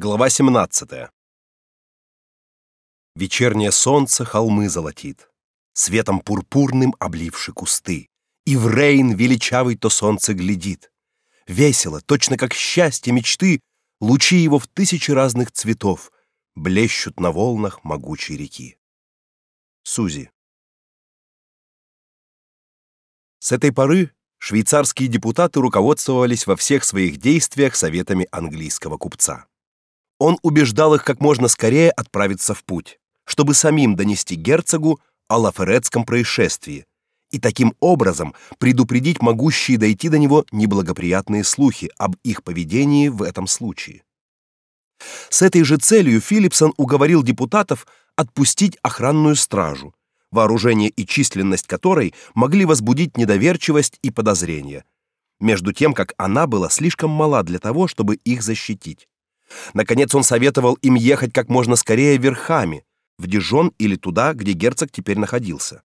Глава 17. Вечернее солнце холмы золотит, светом пурпурным обливши кусты, и в Рейн величавый то солнце глядит. Весело, точно как счастье мечты, лучи его в тысячи разных цветов блещут на волнах могучей реки. Сузи. С этой поры швейцарские депутаты руководствовались во всех своих действиях советами английского купца. Он убеждал их как можно скорее отправиться в путь, чтобы самим донести герцогу о лаферетском происшествии и таким образом предупредить могущие дойти до него неблагоприятные слухи об их поведении в этом случае. С этой же целью Филипсон уговорил депутатов отпустить охранную стражу, вооружение и численность которой могли возбудить недоверчивость и подозрения, между тем как она была слишком мала для того, чтобы их защитить. Наконец он советовал им ехать как можно скорее верхами, в Дижон или туда, где герцог теперь находился.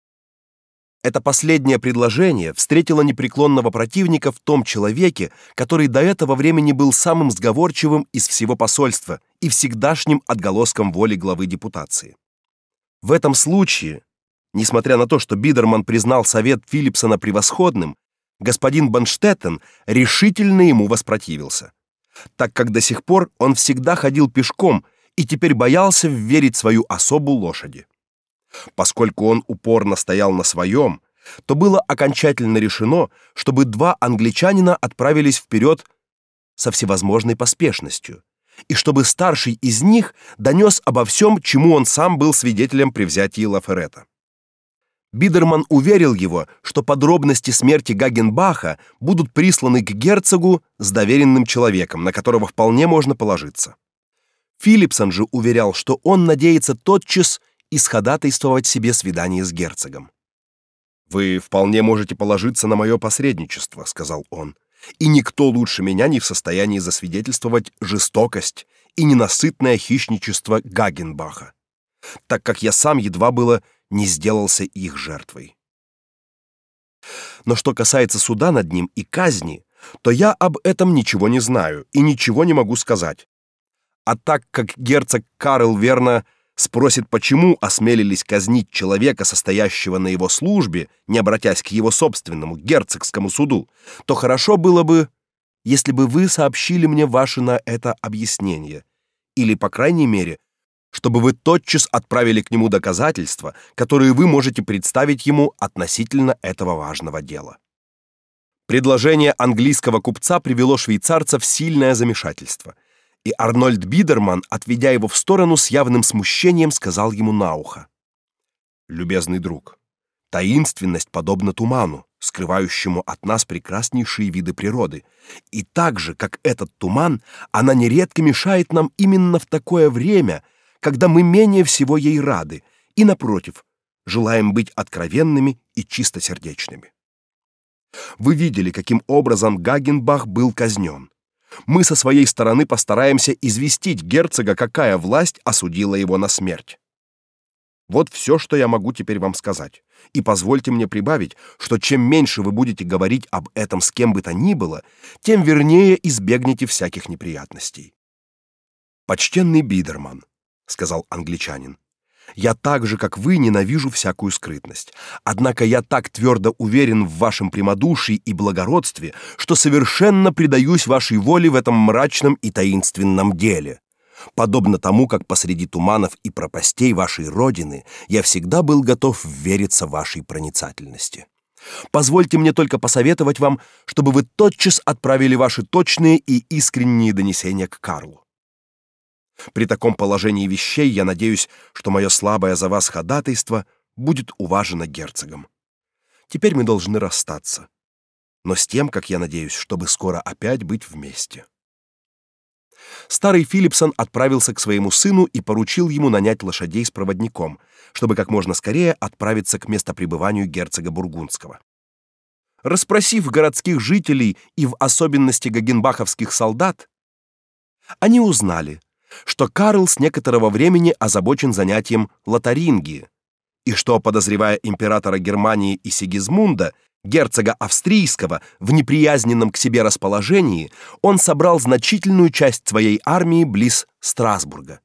Это последнее предложение встретило непреклонного противника в том человеке, который до этого времени был самым сговорчивым из всего посольства и всегдашним отголоском воли главы депутации. В этом случае, несмотря на то, что Бидерман признал совет Филипсона превосходным, господин Банштеттен решительно ему воспротивился так как до сих пор он всегда ходил пешком и теперь боялся верить свою особу лошади. Поскольку он упорно стоял на своем, то было окончательно решено, чтобы два англичанина отправились вперед со всевозможной поспешностью, и чтобы старший из них донес обо всем, чему он сам был свидетелем при взятии Лаферета. Бидерман уверил его, что подробности смерти Гагенбаха будут присланы к герцогу с доверенным человеком, на которого вполне можно положиться. Филипсон же уверял, что он надеется тотчас исходатайствовать себе свидание с герцогом. Вы вполне можете положиться на мое посредничество, сказал он. И никто лучше меня не в состоянии засвидетельствовать жестокость и ненасытное хищничество Гагенбаха, так как я сам едва было не сделался их жертвой. Но что касается суда над ним и казни, то я об этом ничего не знаю и ничего не могу сказать. А так как герцог Карл верно спросит, почему осмелились казнить человека, состоящего на его службе, не обратясь к его собственному герцогскому суду, то хорошо было бы, если бы вы сообщили мне ваше на это объяснение, или по крайней мере чтобы вы тотчас отправили к нему доказательства, которые вы можете представить ему относительно этого важного дела. Предложение английского купца привело швейцарца в сильное замешательство, и Арнольд Бидерман, отведя его в сторону с явным смущением, сказал ему на ухо: "Любезный друг, таинственность подобна туману, скрывающему от нас прекраснейшие виды природы, и так же, как этот туман, она нередко мешает нам именно в такое время, когда мы менее всего ей рады, и напротив, желаем быть откровенными и чистосердечными. Вы видели, каким образом Гагенбах был казнен. Мы со своей стороны постараемся известить герцога, какая власть осудила его на смерть. Вот все, что я могу теперь вам сказать. И позвольте мне прибавить, что чем меньше вы будете говорить об этом с кем бы то ни было, тем вернее избегнете всяких неприятностей. Почтенный Бидерман, сказал англичанин. Я так же, как вы, ненавижу всякую скрытность. Однако я так твердо уверен в вашем прямодушии и благородстве, что совершенно предаюсь вашей воле в этом мрачном и таинственном деле. Подобно тому, как посреди туманов и пропастей вашей родины я всегда был готов вериться вашей проницательности. Позвольте мне только посоветовать вам, чтобы вы тотчас отправили ваши точные и искренние донесения к Карлу. При таком положении вещей я надеюсь, что мое слабое за вас ходатайство будет уважено герцогом. Теперь мы должны расстаться, но с тем, как я надеюсь, чтобы скоро опять быть вместе. Старый Филипсон отправился к своему сыну и поручил ему нанять лошадей с проводником, чтобы как можно скорее отправиться к местопребыванию герцога бургундского. Расспросив городских жителей и в особенности гагенбаховских солдат, они узнали, что Карл с некоторого времени озабочен занятием лотарингии, и что, подозревая императора Германии и Сигизмунда, герцога австрийского, в неприязненном к себе расположении, он собрал значительную часть своей армии близ Страсбурга,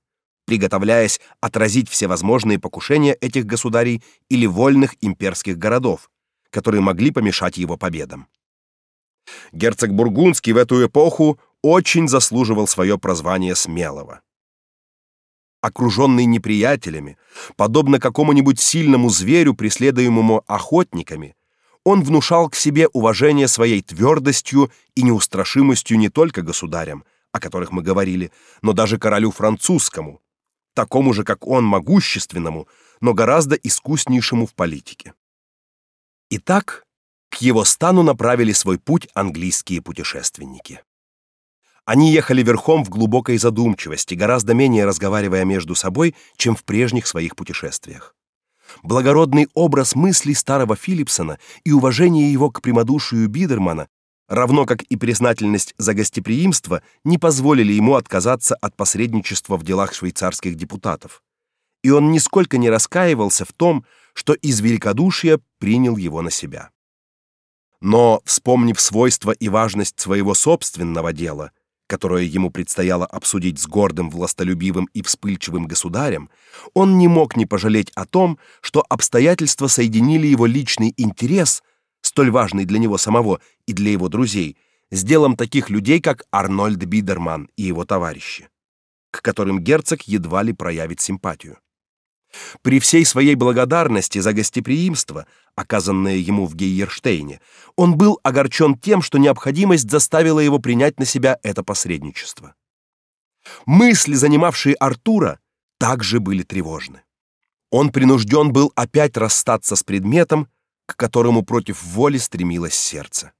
приготовляясь отразить все возможные покушения этих государей или вольных имперских городов, которые могли помешать его победам. Герцог Бургундский в эту эпоху очень заслуживал свое прозвание смелого. Окруженный неприятелями, подобно какому-нибудь сильному зверю, преследуемому охотниками, он внушал к себе уважение своей твердостью и неустрашимостью не только государям, о которых мы говорили, но даже королю французскому, такому же, как он, могущественному, но гораздо искуснейшему в политике. Итак, к его стану направили свой путь английские путешественники. Они ехали верхом в глубокой задумчивости, гораздо менее разговаривая между собой, чем в прежних своих путешествиях. Благородный образ мыслей старого Филипсона и уважение его к прямодушию Бидермана, равно как и признательность за гостеприимство, не позволили ему отказаться от посредничества в делах швейцарских депутатов. И он нисколько не раскаивался в том, что из великодушия принял его на себя. Но, вспомнив свойства и важность своего собственного дела, которое ему предстояло обсудить с гордым, властолюбивым и вспыльчивым государем, он не мог не пожалеть о том, что обстоятельства соединили его личный интерес, столь важный для него самого и для его друзей, с делом таких людей, как Арнольд Бидерман и его товарищи, к которым герцог едва ли проявит симпатию. При всей своей благодарности за гостеприимство, оказанное ему в Гейерштейне, он был огорчен тем, что необходимость заставила его принять на себя это посредничество. Мысли, занимавшие Артура, также были тревожны. Он принужден был опять расстаться с предметом, к которому против воли стремилось сердце.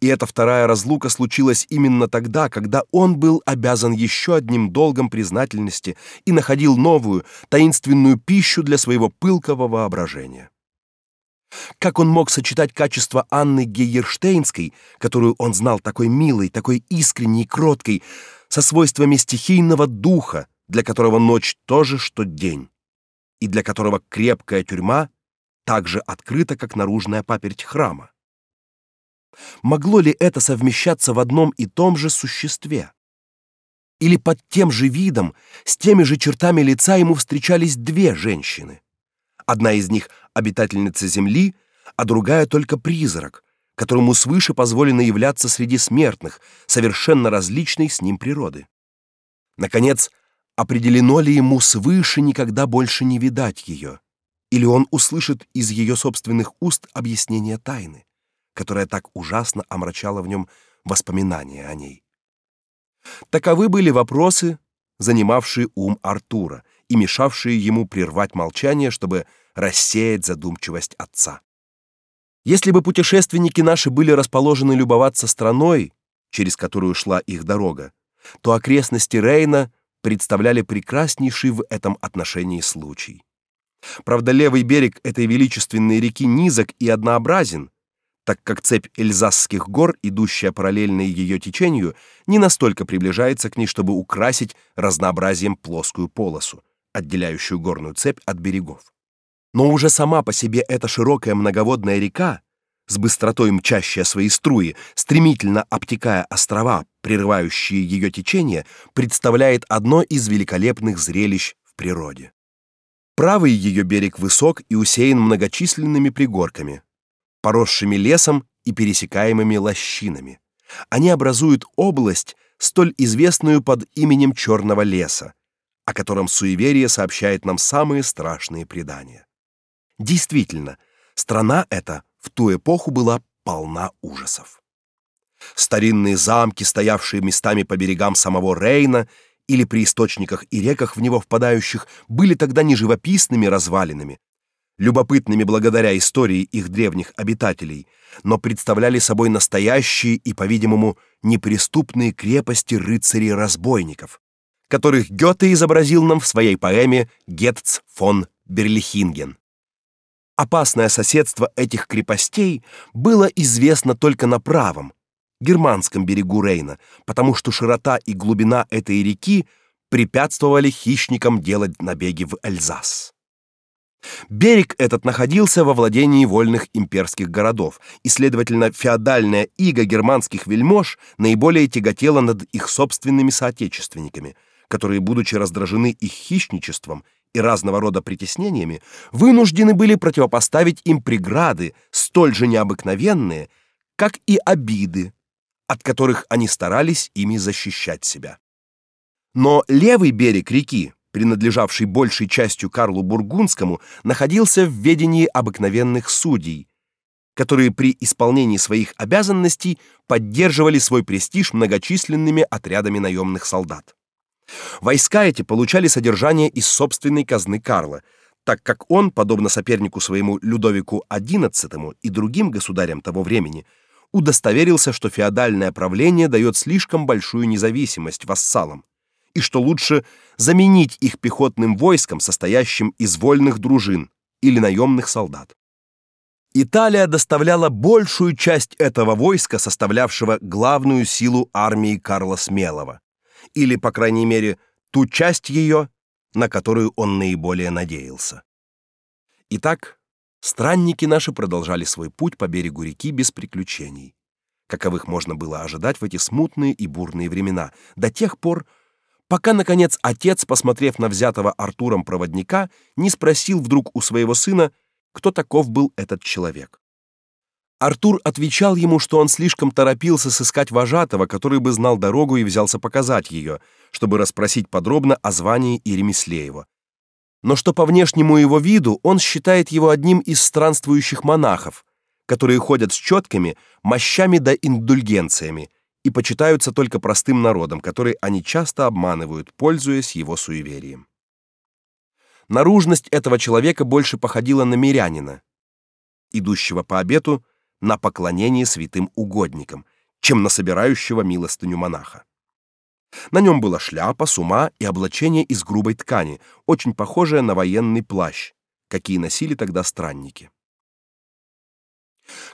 И эта вторая разлука случилась именно тогда, когда он был обязан еще одним долгом признательности и находил новую, таинственную пищу для своего пылкого воображения. Как он мог сочетать качества Анны Гейерштейнской, которую он знал такой милой, такой искренней кроткой, со свойствами стихийного духа, для которого ночь тоже что день, и для которого крепкая тюрьма так же открыта, как наружная паперть храма? Могло ли это совмещаться в одном и том же существе? Или под тем же видом, с теми же чертами лица ему встречались две женщины? Одна из них обитательница земли, а другая только призрак, которому свыше позволено являться среди смертных, совершенно различной с ним природы. Наконец, определено ли ему свыше никогда больше не видать ее, или он услышит из ее собственных уст объяснение тайны? Которая так ужасно омрачала в нем воспоминания о ней. Таковы были вопросы, занимавшие ум Артура и мешавшие ему прервать молчание, чтобы рассеять задумчивость отца. Если бы путешественники наши были расположены любоваться страной, через которую шла их дорога, то окрестности Рейна представляли прекраснейший в этом отношении случай. Правда, левый берег этой величественной реки низок и однообразен, так как цепь Эльзасских гор, идущая параллельно ее течению, не настолько приближается к ней, чтобы украсить разнообразием плоскую полосу, отделяющую горную цепь от берегов. Но уже сама по себе эта широкая многоводная река, с быстротой мчащая свои струи, стремительно обтекая острова, прерывающие ее течение, представляет одно из великолепных зрелищ в природе. Правый ее берег высок и усеян многочисленными пригорками, поросшими лесом и пересекаемыми лощинами. Они образуют область, столь известную под именем Черного леса, о котором суеверие сообщает нам самые страшные предания. Действительно, страна эта в ту эпоху была полна ужасов. Старинные замки, стоявшие местами по берегам самого Рейна или при источниках и реках в него впадающих, были тогда не живописными развалинами, любопытными благодаря истории их древних обитателей, но представляли собой настоящие и, по-видимому, неприступные крепости рыцарей-разбойников, которых Гёте изобразил нам в своей поэме Гетц фон Берлихинген. Опасное соседство этих крепостей было известно только на правом, германском берегу Рейна, потому что широта и глубина этой реки препятствовали хищникам делать набеги в Эльзас. Берег этот находился во владении вольных имперских городов, и, следовательно, феодальная ига германских вельмож наиболее тяготела над их собственными соотечественниками, которые, будучи раздражены их хищничеством и разного рода притеснениями, вынуждены были противопоставить им преграды, столь же необыкновенные, как и обиды, от которых они старались ими защищать себя. Но левый берег реки, принадлежавший большей частью Карлу Бургундскому, находился в ведении обыкновенных судей, которые при исполнении своих обязанностей поддерживали свой престиж многочисленными отрядами наемных солдат. Войска эти получали содержание из собственной казны Карла, так как он, подобно сопернику своему Людовику XI и другим государям того времени, удостоверился, что феодальное правление дает слишком большую независимость вассалам, и что лучше заменить их пехотным войском, состоящим из вольных дружин или наемных солдат. Италия доставляла большую часть этого войска, составлявшего главную силу армии Карла Смелого, или, по крайней мере, ту часть ее, на которую он наиболее надеялся. Итак, странники наши продолжали свой путь по берегу реки без приключений, каковых можно было ожидать в эти смутные и бурные времена, до тех пор, пока наконец отец, посмотрев на взятого Артуром проводника, не спросил вдруг у своего сына, кто таков был этот человек. Артур отвечал ему, что он слишком торопился сыскать вожатого, который бы знал дорогу и взялся показать ее, чтобы расспросить подробно о звании и ремесле его. Но что по внешнему его виду он считает его одним из странствующих монахов, которые ходят с четками, мощами да индульгенциями и почитаются только простым народом, который они часто обманывают, пользуясь его суеверием. Наружность этого человека больше походила на мирянина, идущего по обету на поклонение святым угодникам, чем на собирающего милостыню монаха. На нем была шляпа, сума и облачение из грубой ткани, очень похожее на военный плащ, какие носили тогда странники.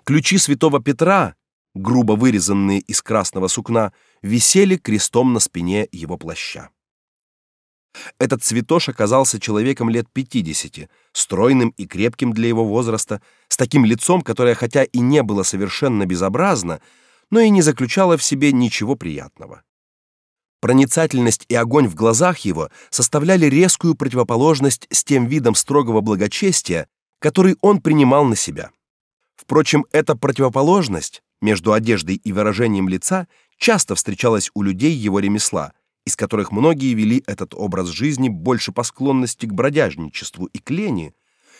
Ключи святого Петра грубо вырезанные из красного сукна, висели крестом на спине его плаща. Этот цветош оказался человеком лет пятидесяти, стройным и крепким для его возраста, с таким лицом, которое хотя и не было совершенно безобразно, но и не заключало в себе ничего приятного. Проницательность и огонь в глазах его составляли резкую противоположность с тем видом строгого благочестия, который он принимал на себя. Впрочем, эта противоположность между одеждой и выражением лица часто встречалась у людей его ремесла, из которых многие вели этот образ жизни больше по склонности к бродяжничеству и к лени,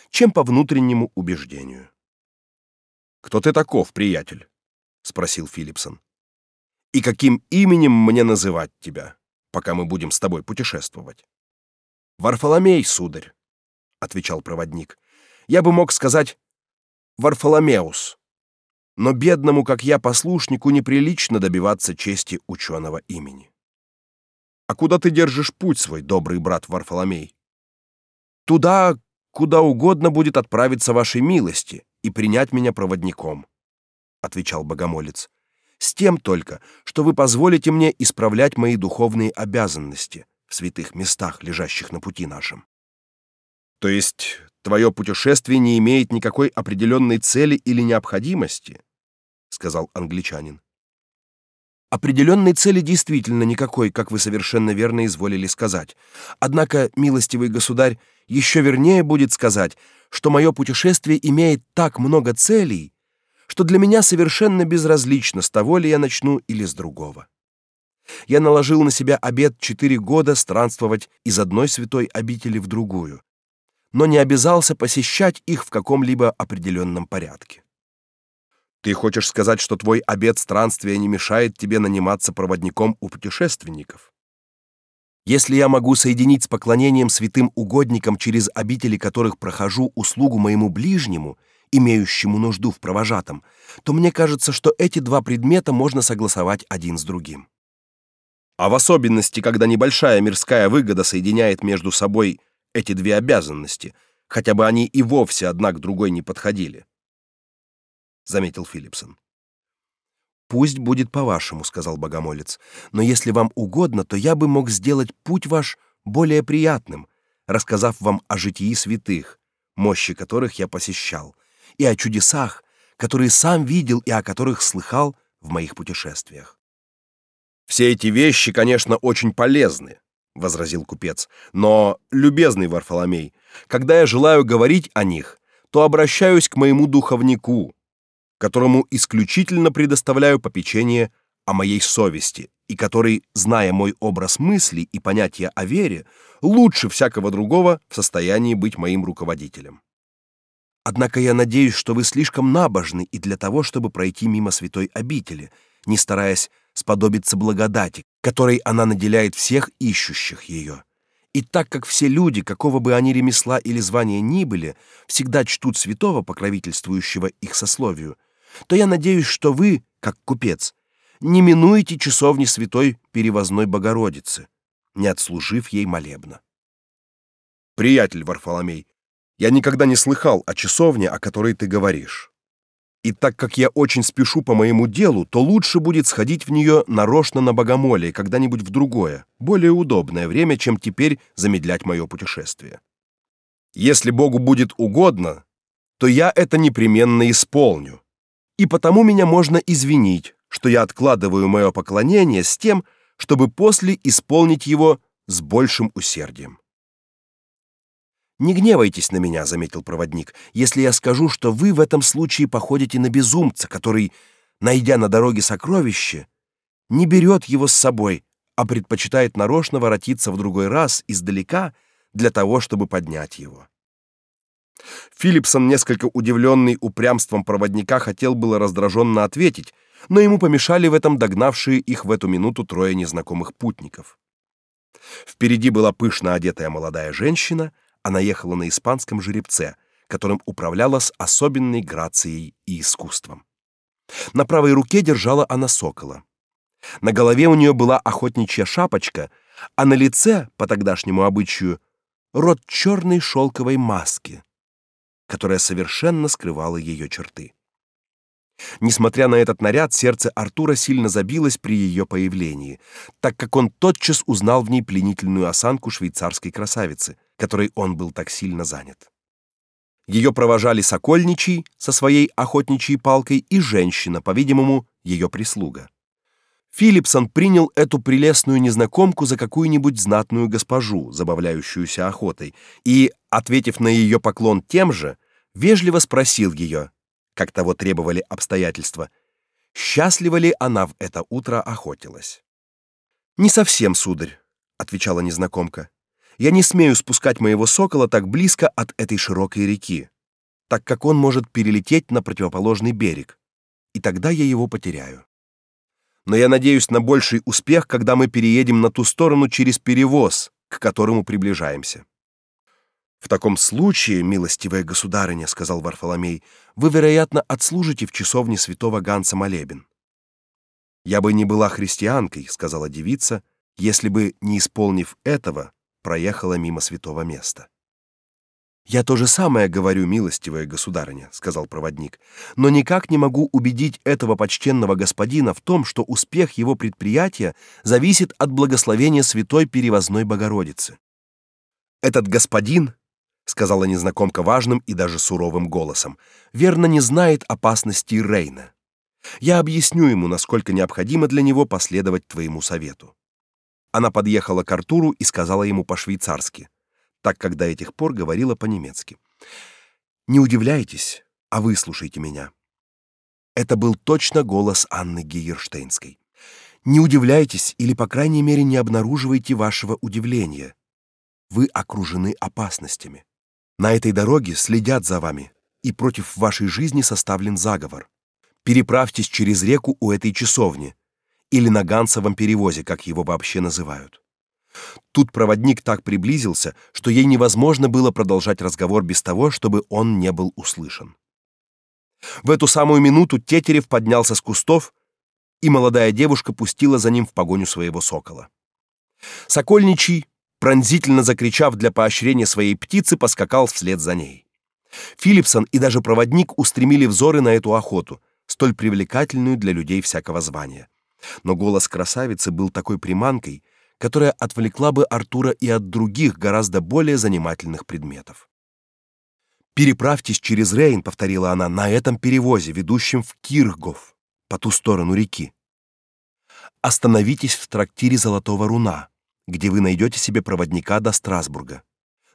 чем по внутреннему убеждению. Кто ты таков, приятель? спросил Филипсон. И каким именем мне называть тебя, пока мы будем с тобой путешествовать? Варфоломей, сударь, отвечал проводник. Я бы мог сказать Варфоломеус но бедному, как я, послушнику неприлично добиваться чести ученого имени. А куда ты держишь путь свой, добрый брат Варфоломей? Туда, куда угодно будет отправиться вашей милости и принять меня проводником, отвечал богомолец. С тем только, что вы позволите мне исправлять мои духовные обязанности в святых местах, лежащих на пути нашем. То есть твое путешествие не имеет никакой определенной цели или необходимости? Сказал англичанин. Определенной цели действительно никакой, как вы совершенно верно изволили сказать. Однако, милостивый государь, еще вернее будет сказать, что мое путешествие имеет так много целей, что для меня совершенно безразлично, с того ли я начну или с другого. Я наложил на себя обет четыре года странствовать из одной святой обители в другую, но не обязался посещать их в каком-либо определенном порядке. Ты хочешь сказать, что твой обет странствия не мешает тебе наниматься проводником у путешественников? Если я могу соединить с поклонением святым угодникам, через обители которых прохожу услугу моему ближнему, имеющему нужду в провожатом, то мне кажется, что эти два предмета можно согласовать один с другим. А в особенности, когда небольшая мирская выгода соединяет между собой эти две обязанности, хотя бы они и вовсе одна к другой не подходили заметил Филипсон. Пусть будет по-вашему, сказал богомолец. Но если вам угодно, то я бы мог сделать путь ваш более приятным, рассказав вам о житии святых, мощи которых я посещал, и о чудесах, которые сам видел и о которых слыхал в моих путешествиях. Все эти вещи, конечно, очень полезны, возразил купец. Но, любезный Варфоломей, когда я желаю говорить о них, то обращаюсь к моему духовнику, которому исключительно предоставляю попечение о моей совести, и который, зная мой образ мыслей и понятия о вере, лучше всякого другого в состоянии быть моим руководителем. Однако я надеюсь, что вы слишком набожны и для того, чтобы пройти мимо святой обители, не стараясь сподобиться благодати, которой она наделяет всех ищущих ее. И так как все люди, какого бы они ремесла или звания ни были, всегда чтут святого, покровительствующего их сословию, то я надеюсь, что вы, как купец, не минуете часовни святой Перевозной Богородицы, не отслужив ей молебна. Приятель Варфоломей, я никогда не слыхал о часовне, о которой ты говоришь. И так как я очень спешу по моему делу, то лучше будет сходить в нее нарочно на богомолие когда-нибудь в другое, более удобное время, чем теперь замедлять мое путешествие. Если Богу будет угодно, то я это непременно исполню. И потому меня можно извинить, что я откладываю мое поклонение с тем, чтобы после исполнить его с большим усердием. Не гневайтесь на меня, заметил проводник, если я скажу, что вы в этом случае походите на безумца, который, найдя на дороге сокровище, не берет его с собой, а предпочитает нарочно воротиться в другой раз издалека для того, чтобы поднять его. Филипсон, несколько удивленный упрямством проводника, хотел было раздраженно ответить, но ему помешали в этом догнавшие их в эту минуту трое незнакомых путников. Впереди была пышно одетая молодая женщина, она ехала на испанском жеребце, которым управляла с особенной грацией и искусством. На правой руке держала она сокола. На голове у нее была охотничья шапочка, а на лице, по тогдашнему обычаю, рот черной шелковой маски, которая совершенно скрывала ее черты. Несмотря на этот наряд, сердце Артура сильно забилось при ее появлении, так как он тотчас узнал в ней пленительную осанку швейцарской красавицы, которой он был так сильно занят. Ее провожали сокольничий со своей охотничьей палкой и женщина, по-видимому, ее прислуга. Филипсон принял эту прелестную незнакомку за какую-нибудь знатную госпожу, забавляющуюся охотой, и, ответив на ее поклон тем же, вежливо спросил ее, как того требовали обстоятельства, счастлива ли она в это утро охотилась. Не совсем, сударь, отвечала незнакомка. Я не смею спускать моего сокола так близко от этой широкой реки, так как он может перелететь на противоположный берег, и тогда я его потеряю. Но я надеюсь на больший успех, когда мы переедем на ту сторону через перевоз, к которому приближаемся. В таком случае, милостивая государыня, сказал Варфоломей, вы, вероятно, отслужите в часовне святого Ганса молебен. Я бы не была христианкой, сказала девица, если бы, не исполнив этого, проехала мимо святого места. Я то же самое говорю, милостивая государыня, сказал проводник, но никак не могу убедить этого почтенного господина в том, что успех его предприятия зависит от благословения святой перевозной Богородицы. Этот господин сказала незнакомка важным и даже суровым голосом. Верно не знает опасности Рейна. Я объясню ему, насколько необходимо для него последовать твоему совету. Она подъехала к Артуру и сказала ему по-швейцарски, так как до этих пор говорила по-немецки. Не удивляйтесь, а выслушайте меня. Это был точно голос Анны Гейерштейнской. Не удивляйтесь или по крайней мере не обнаруживайте вашего удивления. Вы окружены опасностями. На этой дороге следят за вами, и против вашей жизни составлен заговор. Переправьтесь через реку у этой часовни или на Гансовом перевозе, как его вообще называют. Тут проводник так приблизился, что ей невозможно было продолжать разговор без того, чтобы он не был услышан. В эту самую минуту Тетерев поднялся с кустов, и молодая девушка пустила за ним в погоню своего сокола. Сокольничий пронзительно закричав для поощрения своей птицы, поскакал вслед за ней. Филипсон и даже проводник устремили взоры на эту охоту, столь привлекательную для людей всякого звания. Но голос красавицы был такой приманкой, которая отвлекла бы Артура и от других гораздо более занимательных предметов. Переправьтесь через Рейн, повторила она, на этом перевозе, ведущем в Киргов, по ту сторону реки. Остановитесь в трактире Золотого руна, где вы найдете себе проводника до Страсбурга.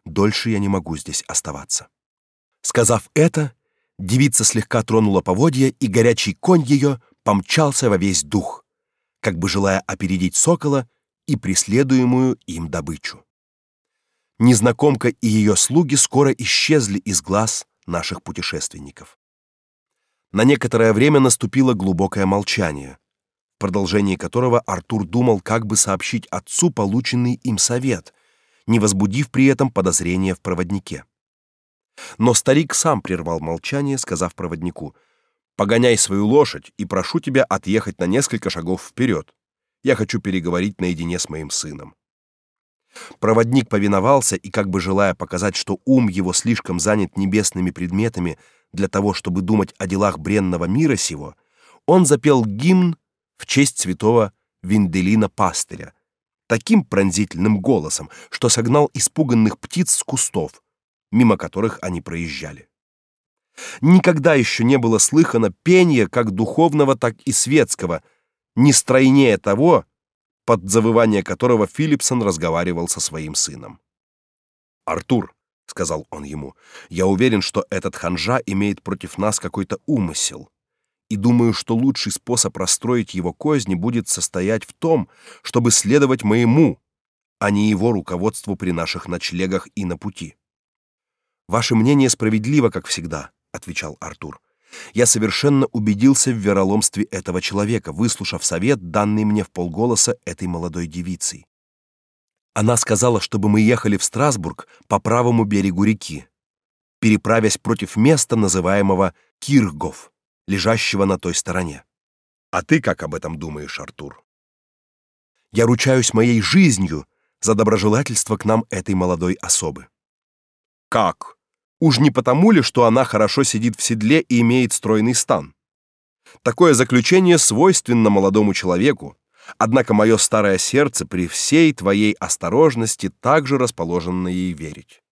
Дольше я не могу здесь оставаться. Сказав это, девица слегка тронула поводья, и горячий конь ее помчался во весь дух, как бы желая опередить сокола и преследуемую им добычу. Незнакомка и ее слуги скоро исчезли из глаз наших путешественников. На некоторое время наступило глубокое молчание, в продолжении которого Артур думал, как бы сообщить отцу полученный им совет, не возбудив при этом подозрения в проводнике. Но старик сам прервал молчание, сказав проводнику: "Погоняй свою лошадь и прошу тебя отъехать на несколько шагов вперед. Я хочу переговорить наедине с моим сыном". Проводник повиновался и, как бы желая показать, что ум его слишком занят небесными предметами для того, чтобы думать о делах бренного мира сего, он запел гимн в честь святого Винделина Пастыря таким пронзительным голосом, что согнал испуганных птиц с кустов, мимо которых они проезжали. Никогда еще не было слыхано пения как духовного, так и светского, не стройнее того, под завывание которого Филипсон разговаривал со своим сыном. «Артур», — сказал он ему, — «я уверен, что этот ханжа имеет против нас какой-то умысел, и думаю, что лучший способ расстроить его козни будет состоять в том, чтобы следовать моему, а не его руководству при наших ночлегах и на пути». Ваше мнение справедливо, как всегда, отвечал Артур. Я совершенно убедился в вероломстве этого человека, выслушав совет, данный мне в полголоса этой молодой девицей. Она сказала, чтобы мы ехали в Страсбург по правому берегу реки, переправясь против места, называемого Киргов, лежащего на той стороне. А ты как об этом думаешь, Артур? Я ручаюсь моей жизнью за доброжелательство к нам этой молодой особы. Как? Уж не потому ли, что она хорошо сидит в седле и имеет стройный стан? Такое заключение свойственно молодому человеку, однако мое старое сердце при всей твоей осторожности также расположено ей верить.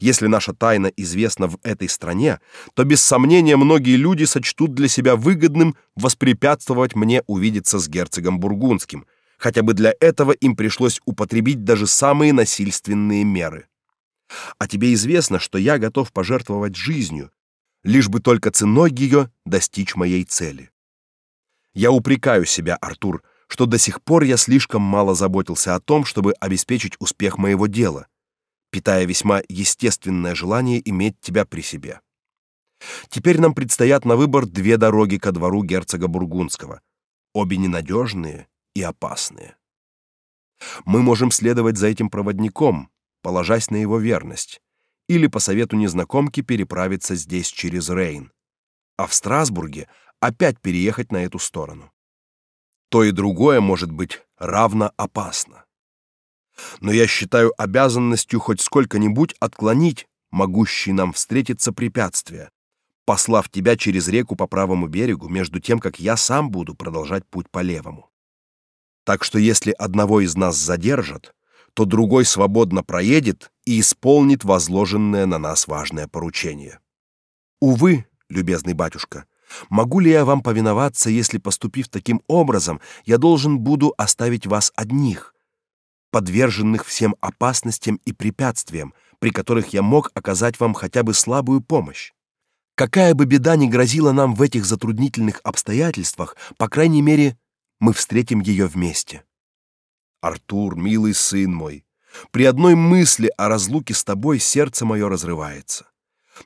Если наша тайна известна в этой стране, то без сомнения многие люди сочтут для себя выгодным воспрепятствовать мне увидеться с герцогом бургундским, хотя бы для этого им пришлось употребить даже самые насильственные меры. А тебе известно, что я готов пожертвовать жизнью, лишь бы только ценой ее достичь моей цели. Я упрекаю себя, Артур, что до сих пор я слишком мало заботился о том, чтобы обеспечить успех моего дела, питая весьма естественное желание иметь тебя при себе. Теперь нам предстоят на выбор две дороги ко двору герцога бургундского, обе ненадежные и опасные. Мы можем следовать за этим проводником, положась на его верность, или по совету незнакомки переправиться здесь через Рейн, а в Страсбурге опять переехать на эту сторону. То и другое может быть равно опасно. Но я считаю обязанностью хоть сколько-нибудь отклонить могущие нам встретиться препятствия, послав тебя через реку по правому берегу, между тем, как я сам буду продолжать путь по левому. Так что если одного из нас задержат, то другой свободно проедет и исполнит возложенное на нас важное поручение. Увы, любезный батюшка, могу ли я вам повиноваться, если поступив таким образом, я должен буду оставить вас одних, подверженных всем опасностям и препятствиям, при которых я мог оказать вам хотя бы слабую помощь? Какая бы беда ни грозила нам в этих затруднительных обстоятельствах, по крайней мере, мы встретим ее вместе. Артур, милый сын мой, при одной мысли о разлуке с тобой сердце мое разрывается.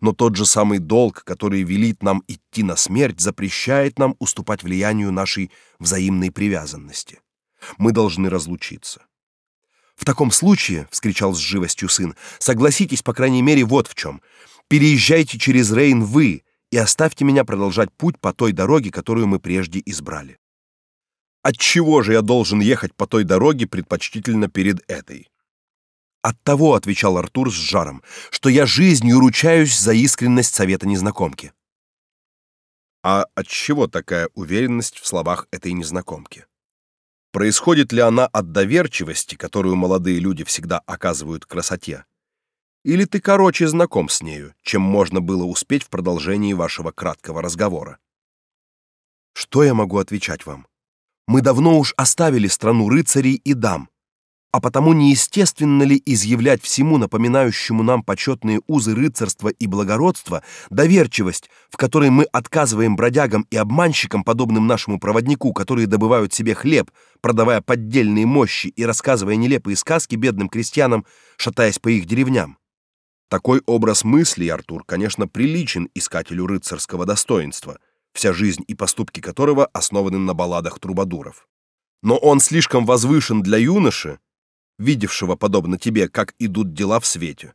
Но тот же самый долг, который велит нам идти на смерть, запрещает нам уступать влиянию нашей взаимной привязанности. Мы должны разлучиться. В таком случае, вскричал с живостью сын, согласитесь, по крайней мере, вот в чем. Переезжайте через Рейн вы и оставьте меня продолжать путь по той дороге, которую мы прежде избрали. От чего же я должен ехать по той дороге предпочтительно перед этой? От того, отвечал Артур с жаром, что я жизнью ручаюсь за искренность совета незнакомки. А от чего такая уверенность в словах этой незнакомки? Происходит ли она от доверчивости, которую молодые люди всегда оказывают красоте, Или ты короче знаком с нею, чем можно было успеть в продолжении вашего краткого разговора? Что я могу отвечать вам? Мы давно уж оставили страну рыцарей и дам, а потому неестественно ли изъявлять всему напоминающему нам почетные узы рыцарства и благородства доверчивость, в которой мы отказываем бродягам и обманщикам, подобным нашему проводнику, которые добывают себе хлеб, продавая поддельные мощи и рассказывая нелепые сказки бедным крестьянам, шатаясь по их деревням? Такой образ мысли, Артур, конечно, приличен искателю рыцарского достоинства, вся жизнь и поступки которого основаны на балладах трубадуров. Но он слишком возвышен для юноши, видевшего подобно тебе, как идут дела в свете.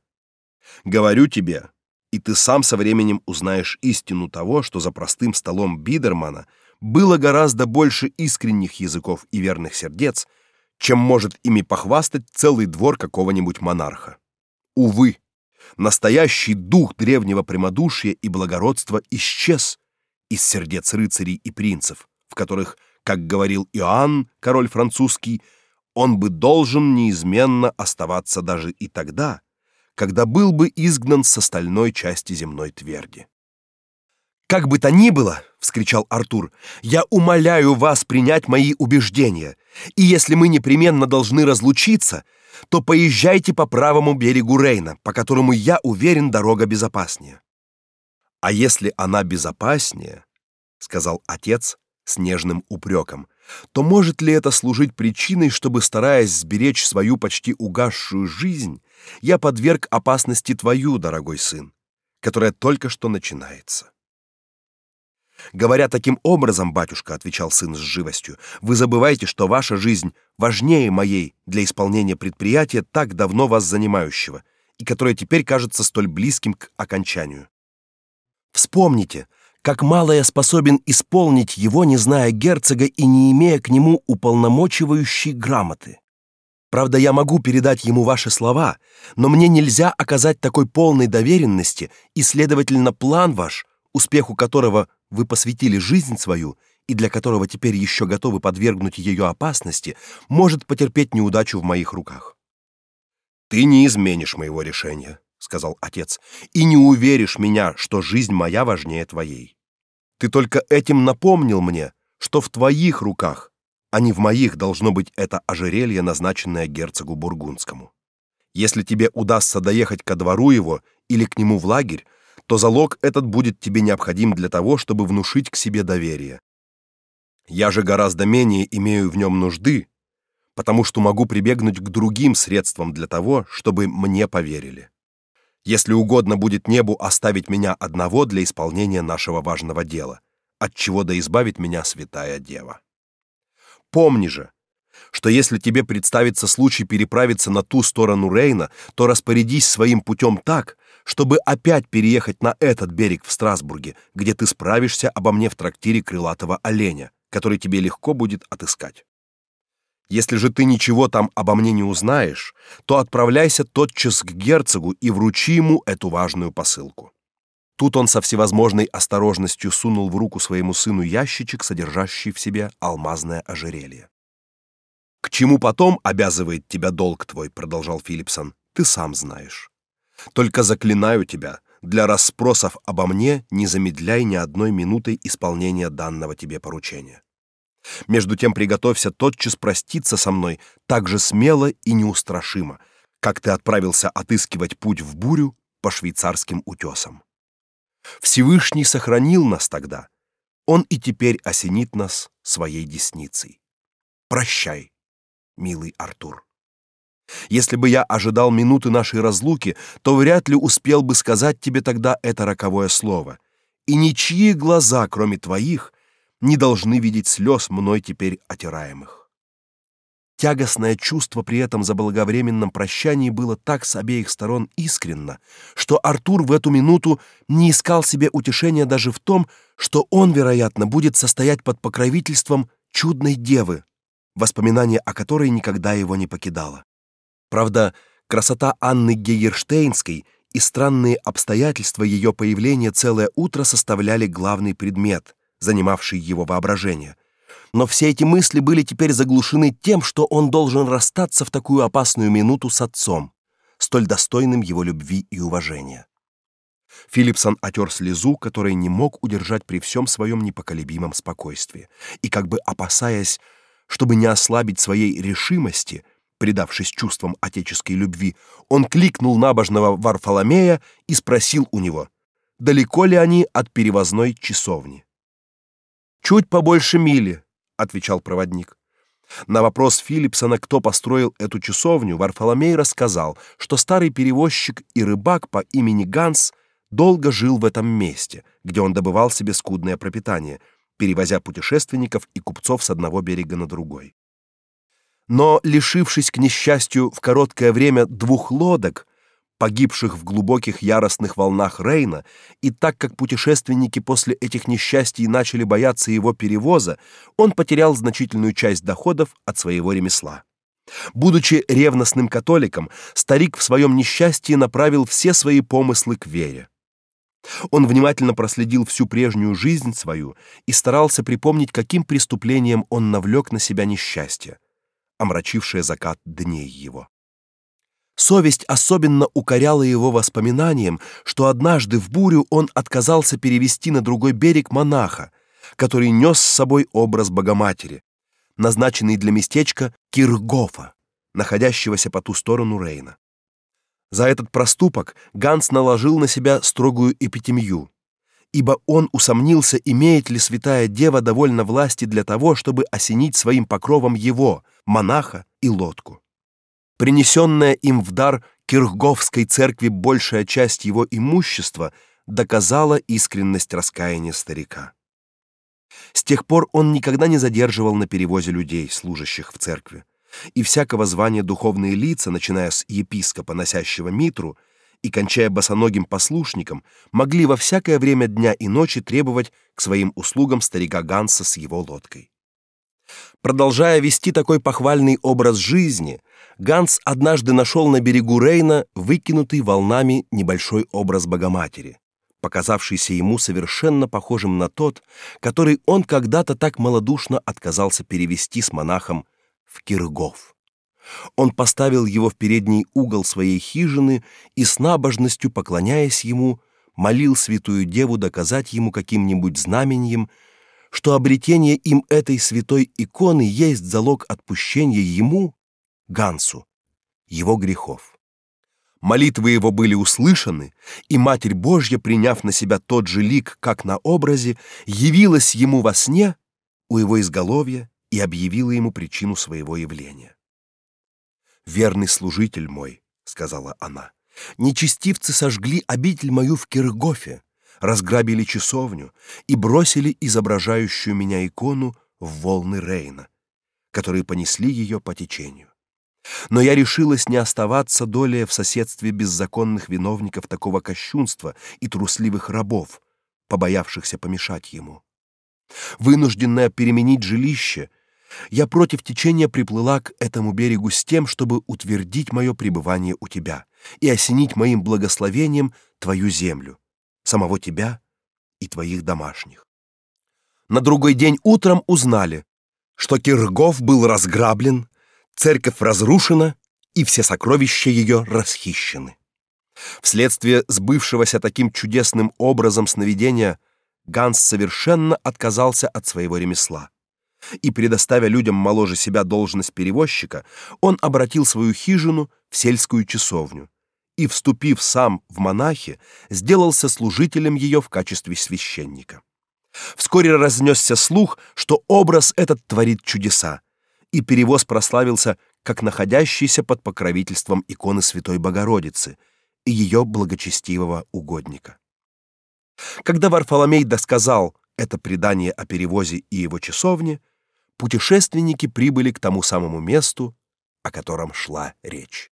Говорю тебе, и ты сам со временем узнаешь истину того, что за простым столом Бидермана было гораздо больше искренних языков и верных сердец, чем может ими похвастать целый двор какого-нибудь монарха. Увы, настоящий дух древнего прямодушия и благородства исчез из сердец рыцарей и принцев, в которых, как говорил Иоанн, король французский, он бы должен неизменно оставаться даже и тогда, когда был бы изгнан с остальной части земной тверди. Как бы то ни было, вскричал Артур. Я умоляю вас принять мои убеждения. И если мы непременно должны разлучиться, то поезжайте по правому берегу Рейна, по которому я уверен, дорога безопаснее. А если она безопаснее, сказал отец с нежным упреком, то может ли это служить причиной, чтобы, стараясь сберечь свою почти угасшую жизнь, я подверг опасности твою, дорогой сын, которая только что начинается? Говоря таким образом, батюшка, отвечал сын с живостью, вы забываете, что ваша жизнь важнее моей для исполнения предприятия так давно вас занимающего и которое теперь кажется столь близким к окончанию. Вспомните, как мало я способен исполнить его, не зная герцога и не имея к нему уполномочивающей грамоты. Правда, я могу передать ему ваши слова, но мне нельзя оказать такой полной доверенности, и, следовательно, план ваш, успеху которого вы посвятили жизнь свою и для которого теперь еще готовы подвергнуть ее опасности, может потерпеть неудачу в моих руках. Ты не изменишь моего решения, сказал отец, и не уверишь меня, что жизнь моя важнее твоей. Ты только этим напомнил мне, что в твоих руках, а не в моих должно быть это ожерелье, назначенное герцогу бургундскому. Если тебе удастся доехать ко двору его или к нему в лагерь, то залог этот будет тебе необходим для того, чтобы внушить к себе доверие. Я же гораздо менее имею в нем нужды, потому что могу прибегнуть к другим средствам для того, чтобы мне поверили если угодно будет небу оставить меня одного для исполнения нашего важного дела, от чего да избавит меня святая дева. Помни же, что если тебе представится случай переправиться на ту сторону Рейна, то распорядись своим путем так, чтобы опять переехать на этот берег в Страсбурге, где ты справишься обо мне в трактире крылатого оленя, который тебе легко будет отыскать. Если же ты ничего там обо мне не узнаешь, то отправляйся тотчас к герцогу и вручи ему эту важную посылку. Тут он со всевозможной осторожностью сунул в руку своему сыну ящичек, содержащий в себе алмазное ожерелье. К чему потом обязывает тебя долг твой, продолжал Филипсон. Ты сам знаешь. Только заклинаю тебя, для расспросов обо мне не замедляй ни одной минуты исполнения данного тебе поручения. Между тем приготовься тотчас проститься со мной так же смело и неустрашимо, как ты отправился отыскивать путь в бурю по швейцарским утесам. Всевышний сохранил нас тогда. Он и теперь осенит нас своей десницей. Прощай, милый Артур. Если бы я ожидал минуты нашей разлуки, то вряд ли успел бы сказать тебе тогда это роковое слово. И ничьи глаза, кроме твоих, не должны видеть слез мной теперь отираемых. Тягостное чувство при этом заблаговременном прощании было так с обеих сторон искренно, что Артур в эту минуту не искал себе утешения даже в том, что он, вероятно, будет состоять под покровительством чудной девы, воспоминание о которой никогда его не покидало. Правда, красота Анны Гейерштейнской и странные обстоятельства ее появления целое утро составляли главный предмет, занимавший его воображение. Но все эти мысли были теперь заглушены тем, что он должен расстаться в такую опасную минуту с отцом. столь достойным его любви и уважения. Филипсон отер слезу, которой не мог удержать при всем своем непоколебимом спокойствии, и как бы опасаясь, чтобы не ослабить своей решимости, предавшись чувствам отеческой любви, он кликнул набожного Варфоломея и спросил у него, далеко ли они от перевозной часовни. «Чуть побольше мили», — отвечал проводник. На вопрос Филипсона, кто построил эту часовню, Варфоломей рассказал, что старый перевозчик и рыбак по имени Ганс долго жил в этом месте, где он добывал себе скудное пропитание, перевозя путешественников и купцов с одного берега на другой. Но, лишившись к несчастью в короткое время двух лодок, погибших в глубоких яростных волнах Рейна, и так как путешественники после этих несчастий начали бояться его перевоза, он потерял значительную часть доходов от своего ремесла. Будучи ревностным католиком, старик в своем несчастье направил все свои помыслы к вере. Он внимательно проследил всю прежнюю жизнь свою и старался припомнить, каким преступлением он навлек на себя несчастье, омрачившее закат дней его. Совесть особенно укоряла его воспоминанием, что однажды в бурю он отказался перевести на другой берег монаха, который нес с собой образ Богоматери, назначенный для местечка Киргофа, находящегося по ту сторону Рейна. За этот проступок Ганс наложил на себя строгую эпитемию, ибо он усомнился, имеет ли святая дева довольно власти для того, чтобы осенить своим покровом его, монаха и лодку. Принесенная им в дар Кирхговской церкви большая часть его имущества доказала искренность раскаяния старика. С тех пор он никогда не задерживал на перевозе людей, служащих в церкви, и всякого звания духовные лица, начиная с епископа, носящего митру, и кончая босоногим послушником, могли во всякое время дня и ночи требовать к своим услугам старика Ганса с его лодкой. Продолжая вести такой похвальный образ жизни, Ганс однажды нашел на берегу Рейна выкинутый волнами небольшой образ Богоматери, показавшийся ему совершенно похожим на тот, который он когда-то так малодушно отказался перевести с монахом в Киргов. Он поставил его в передний угол своей хижины и с набожностью поклоняясь ему, молил святую деву доказать ему каким-нибудь знамением, что обретение им этой святой иконы есть залог отпущения ему, Гансу, его грехов. Молитвы его были услышаны, и Матерь Божья, приняв на себя тот же лик, как на образе, явилась ему во сне у его изголовья и объявила ему причину своего явления. «Верный служитель мой», — сказала она, — «нечестивцы сожгли обитель мою в Киргофе, разграбили часовню и бросили изображающую меня икону в волны Рейна, которые понесли ее по течению. Но я решилась не оставаться долее в соседстве беззаконных виновников такого кощунства и трусливых рабов, побоявшихся помешать ему. Вынужденная переменить жилище, я против течения приплыла к этому берегу с тем, чтобы утвердить мое пребывание у тебя и осенить моим благословением твою землю, самого тебя и твоих домашних. На другой день утром узнали, что Киргов был разграблен, церковь разрушена и все сокровища ее расхищены. Вследствие сбывшегося таким чудесным образом сновидения Ганс совершенно отказался от своего ремесла. И предоставя людям моложе себя должность перевозчика, он обратил свою хижину в сельскую часовню и, вступив сам в монахи, сделался служителем ее в качестве священника. Вскоре разнесся слух, что образ этот творит чудеса, и перевоз прославился как находящийся под покровительством иконы Святой Богородицы и ее благочестивого угодника. Когда Варфоломей досказал это предание о перевозе и его часовне, путешественники прибыли к тому самому месту, о котором шла речь.